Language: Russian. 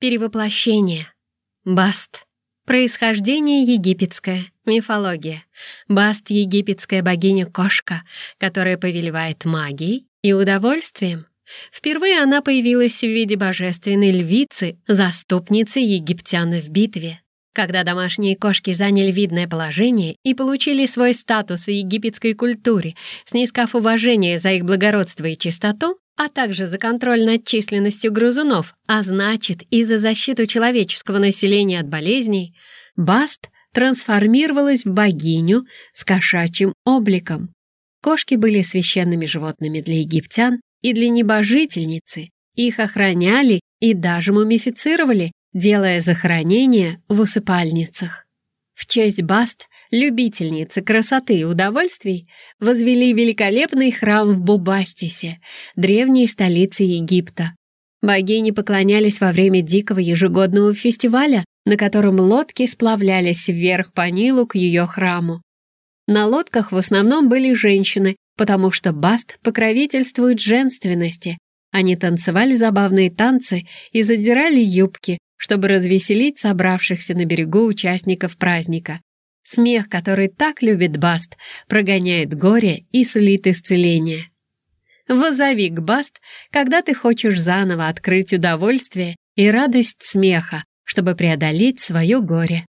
Перевоплощение. Баст. Происхождение египетское. Мифология. Баст — египетская богиня-кошка, которая повелевает магией и удовольствием. Впервые она появилась в виде божественной львицы, заступницы египтян в битве. Когда домашние кошки заняли видное положение и получили свой статус в египетской культуре, снискав уважение за их благородство и чистоту, а также за контроль над численностью грызунов, а значит и за защиту человеческого населения от болезней, Баст трансформировалась в богиню с кошачьим обликом. Кошки были священными животными для египтян и для небожительницы. Их охраняли и даже мумифицировали, делая захоронения в усыпальницах. В честь Баст любительницы красоты и удовольствий, возвели великолепный храм в Бубастисе, древней столице Египта. Богини поклонялись во время дикого ежегодного фестиваля, на котором лодки сплавлялись вверх по Нилу к ее храму. На лодках в основном были женщины, потому что Баст покровительствует женственности. Они танцевали забавные танцы и задирали юбки, чтобы развеселить собравшихся на берегу участников праздника. Смех, который так любит Баст, прогоняет горе и сулит исцеление. Возови к Баст, когда ты хочешь заново открыть удовольствие и радость смеха, чтобы преодолеть свое горе.